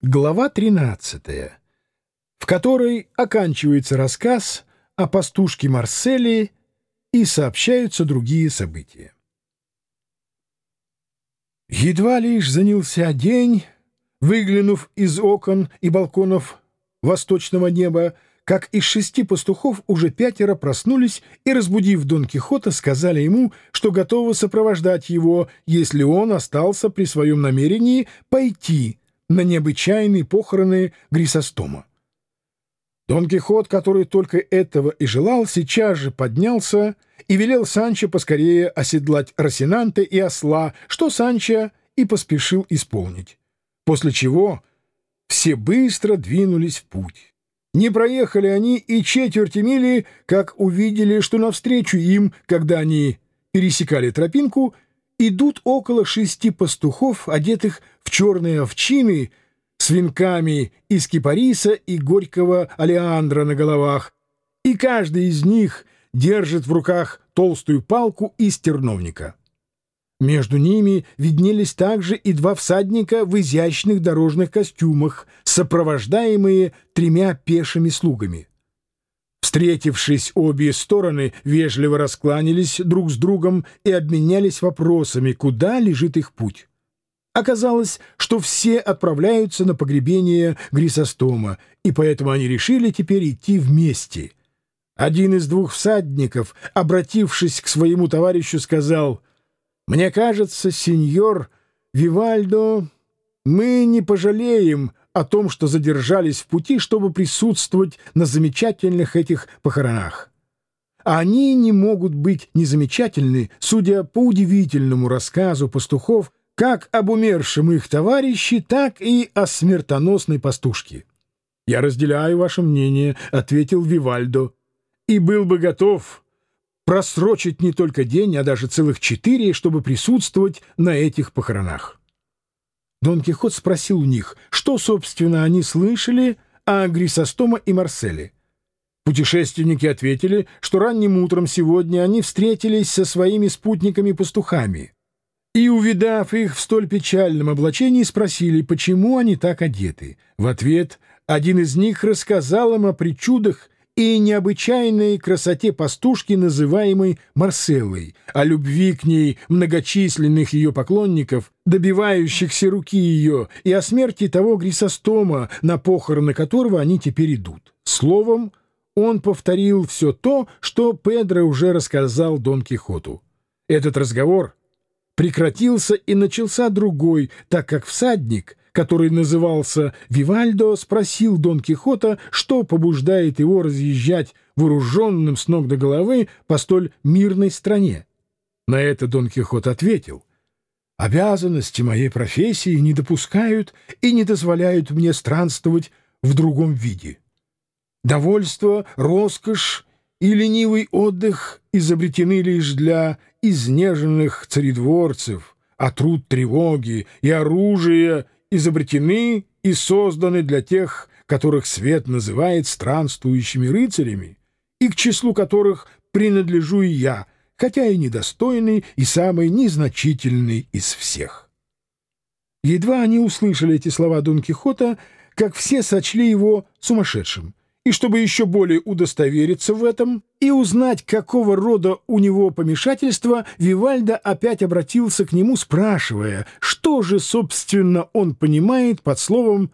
Глава 13, в которой оканчивается рассказ о пастушке Марселе и сообщаются другие события. Едва лишь занялся день, выглянув из окон и балконов восточного неба, как из шести пастухов уже пятеро проснулись и, разбудив Дон Кихота, сказали ему, что готовы сопровождать его, если он остался при своем намерении пойти на необычайные похороны Грисостома. Дон Кихот, который только этого и желал, сейчас же поднялся и велел Санчо поскорее оседлать Росинанте и осла, что Санчо и поспешил исполнить. После чего все быстро двинулись в путь. Не проехали они и четверти мили, как увидели, что навстречу им, когда они пересекали тропинку, идут около шести пастухов, одетых в черные овчины, с венками из кипариса и горького алиандра на головах, и каждый из них держит в руках толстую палку из терновника. Между ними виднелись также и два всадника в изящных дорожных костюмах, сопровождаемые тремя пешими слугами. Встретившись, обе стороны вежливо раскланялись друг с другом и обменялись вопросами, куда лежит их путь. Оказалось, что все отправляются на погребение Грисостома, и поэтому они решили теперь идти вместе. Один из двух всадников, обратившись к своему товарищу, сказал, «Мне кажется, сеньор Вивальдо, мы не пожалеем о том, что задержались в пути, чтобы присутствовать на замечательных этих похоронах. А они не могут быть незамечательны, судя по удивительному рассказу пастухов как об умершем их товарище, так и о смертоносной пастушке. «Я разделяю ваше мнение», — ответил Вивальдо, «и был бы готов просрочить не только день, а даже целых четыре, чтобы присутствовать на этих похоронах». Дон Кихот спросил у них, что, собственно, они слышали о Грисостома и Марселе. Путешественники ответили, что ранним утром сегодня они встретились со своими спутниками-пастухами и, увидав их в столь печальном облачении, спросили, почему они так одеты. В ответ один из них рассказал им о причудах и необычайной красоте пастушки, называемой Марселлой, о любви к ней многочисленных ее поклонников, добивающихся руки ее, и о смерти того Грисостома, на похороны которого они теперь идут. Словом, он повторил все то, что Педро уже рассказал Дон Кихоту. Этот разговор прекратился и начался другой, так как всадник — который назывался Вивальдо, спросил Дон Кихота, что побуждает его разъезжать вооруженным с ног до головы по столь мирной стране. На это Дон Кихот ответил, «Обязанности моей профессии не допускают и не дозволяют мне странствовать в другом виде. Довольство, роскошь и ленивый отдых изобретены лишь для изнеженных царедворцев, а труд тревоги и оружие — изобретены и созданы для тех, которых свет называет странствующими рыцарями, и к числу которых принадлежу и я, хотя и недостойный, и самый незначительный из всех. Едва они услышали эти слова Дон Кихота, как все сочли его сумасшедшим, и чтобы еще более удостовериться в этом и узнать, какого рода у него помешательство, Вивальдо опять обратился к нему, спрашивая, что же, собственно, он понимает под словом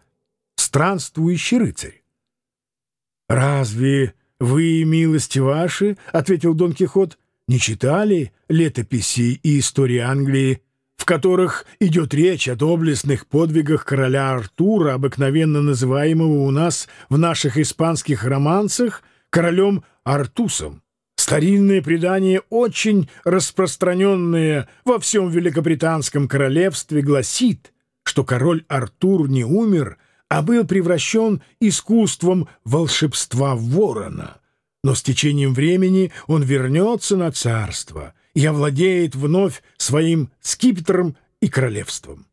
«странствующий рыцарь». «Разве вы, милости ваши, — ответил Дон Кихот, — не читали летописи и истории Англии, в которых идет речь о доблестных подвигах короля Артура, обыкновенно называемого у нас в наших испанских романсах королем Артусом. Старинное предание, очень распространенное во всем Великобританском королевстве, гласит, что король Артур не умер, а был превращен искусством волшебства ворона. Но с течением времени он вернется на царство — и овладеет вновь своим скипетром и королевством.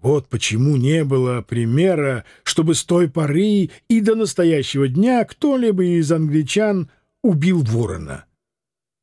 Вот почему не было примера, чтобы с той поры и до настоящего дня кто-либо из англичан убил ворона.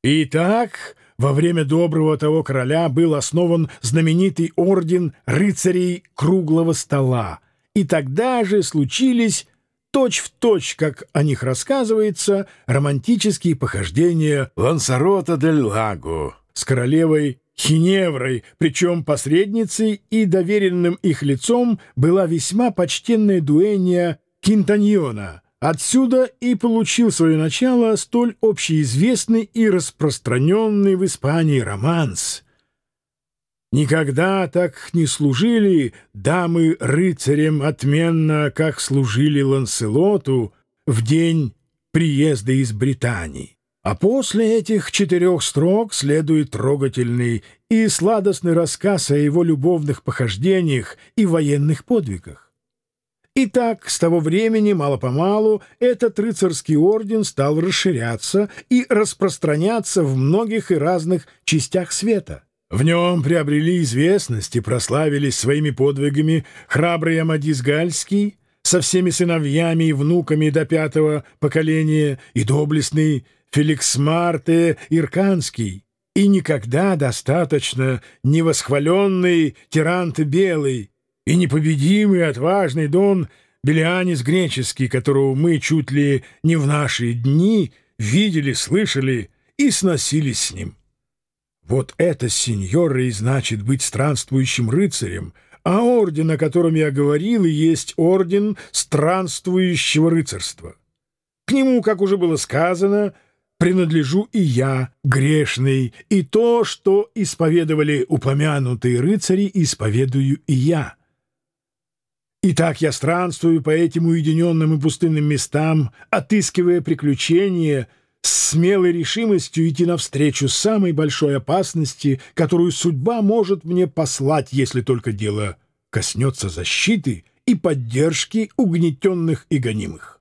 Итак, во время доброго того короля был основан знаменитый орден рыцарей круглого стола, И тогда же случились, точь-в-точь, точь, как о них рассказывается, романтические похождения Лансарота дель Лаго с королевой Хиневрой, причем посредницей и доверенным их лицом была весьма почтенная дуэния Кинтаньона. Отсюда и получил свое начало столь общеизвестный и распространенный в Испании романс — Никогда так не служили дамы рыцарям отменно, как служили Ланселоту в день приезда из Британии. А после этих четырех строк следует трогательный и сладостный рассказ о его любовных похождениях и военных подвигах. Итак, с того времени, мало-помалу, этот рыцарский орден стал расширяться и распространяться в многих и разных частях света. В нем приобрели известность и прославились своими подвигами храбрый Амадис Гальский со всеми сыновьями и внуками до пятого поколения и доблестный Феликс Марте Ирканский, и никогда достаточно невосхваленный Тирант Белый и непобедимый отважный Дон Белианис Греческий, которого мы чуть ли не в наши дни видели, слышали и сносились с ним. Вот это, сеньора, и значит быть странствующим рыцарем, а орден, о котором я говорил, и есть орден странствующего рыцарства. К нему, как уже было сказано, принадлежу и я, грешный, и то, что исповедовали упомянутые рыцари, исповедую и я. Итак, я странствую по этим уединенным и пустынным местам, отыскивая приключения — с смелой решимостью идти навстречу самой большой опасности, которую судьба может мне послать, если только дело коснется защиты и поддержки угнетенных и гонимых.